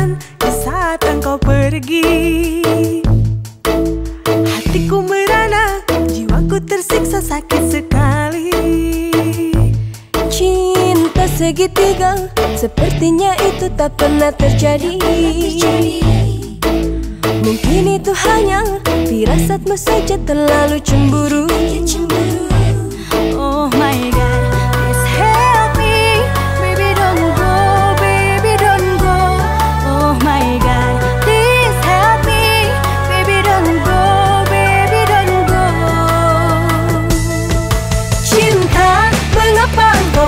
kan Di saat engkau pergi Hatiku merana Jiwaku tersiksa sakit sekali Cinta segitiga Sepertinya itu tak pernah terjadi, tak pernah terjadi. Mungkin itu hanya firasatmu saja terlalu cemburu, cemburu.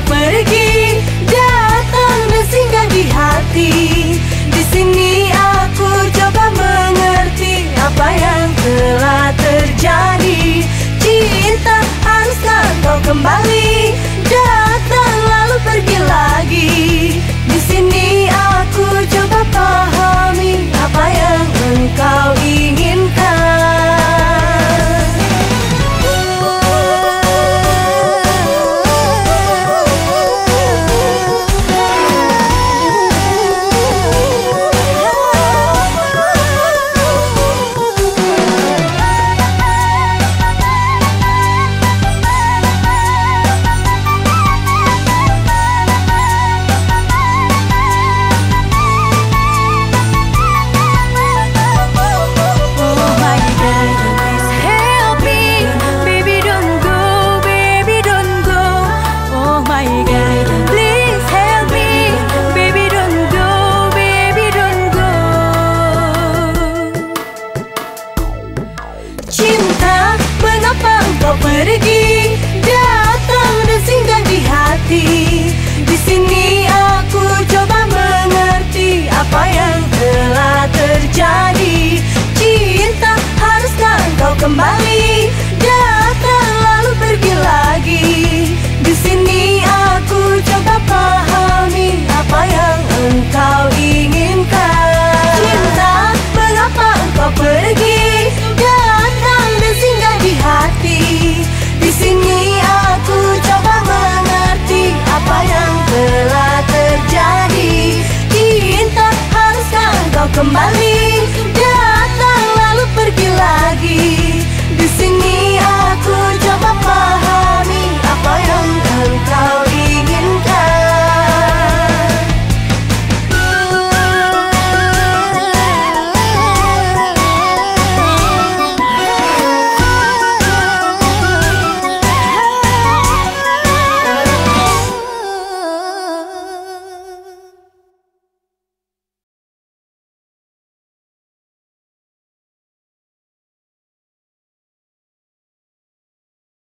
pergi Datang bersinggah di hati Di sini aku coba mengerti Apa yang telah terjadi cinta Mengapa engkau pergi Datang dan singgah di hati Di sini aku coba mengerti Apa yang telah terjadi Cinta haruskah engkau kembali Datang Come by me